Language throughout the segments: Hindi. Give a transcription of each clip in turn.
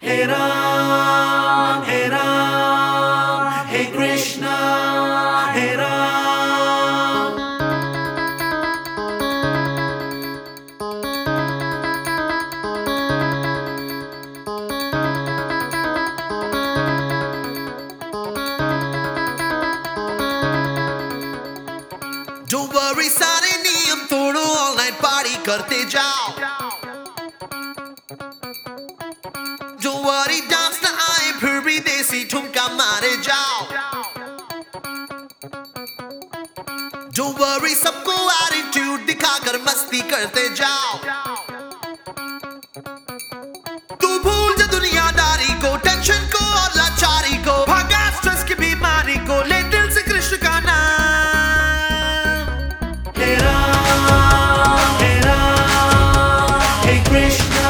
Hey Ram, Hey Ram, Hey Krishna, Hey Ram. Don't worry सारे नियम तोड़ो ऑनलाइन पार्टी करते जाओ Don't worry डांस ना आए फिर भी देसी ठुमका मारे जाओ Don't worry सबको एटीट्यूड दिखाकर मस्ती करते जाओ। तू भूल जा दुनियादारी को टेंशन को को। बीमारी को कृष्ण का नाम। Krishna,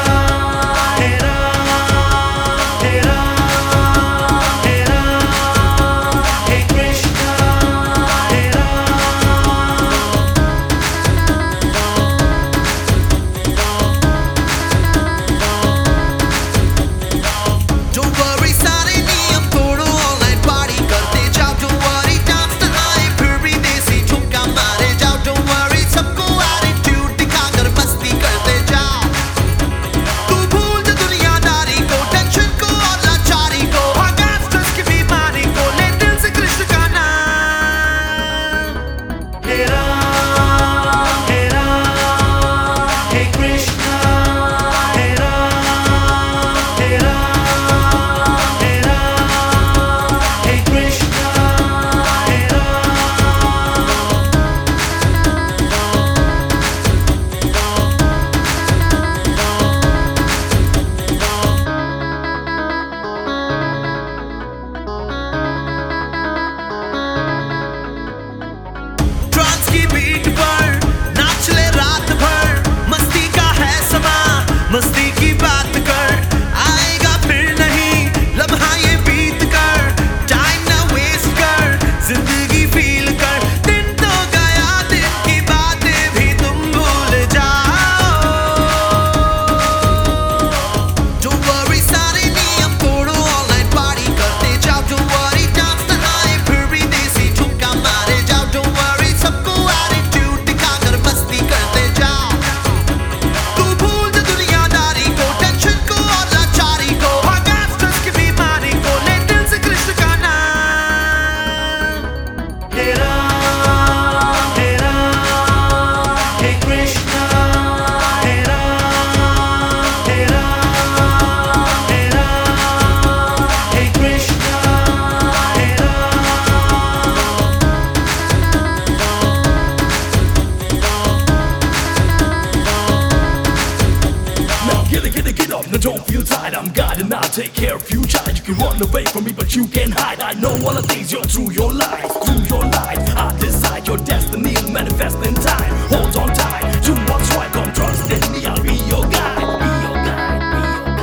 now don't feel tired. I'm God and I'll take care of you, child. You can run away from me, but you can't hide. I know all the things you're through your life, through your life. I decide your destiny manifest in time. Hold on tight to what's right. Come trust in me, I'll be your guide. Be your guide, be your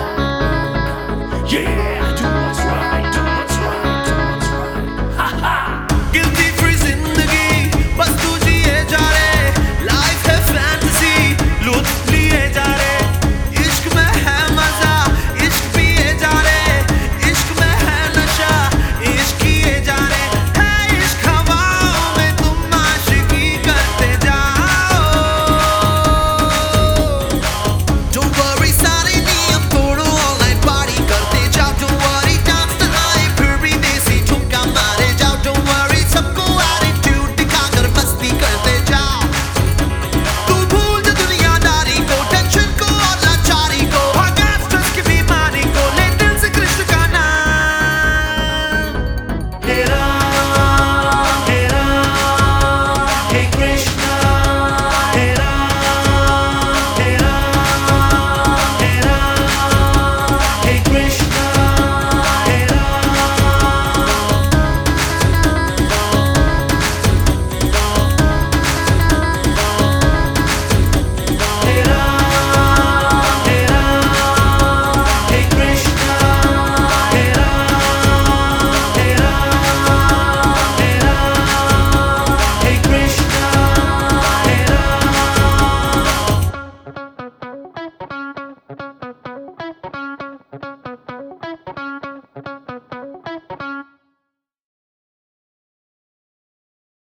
guide. Yeah.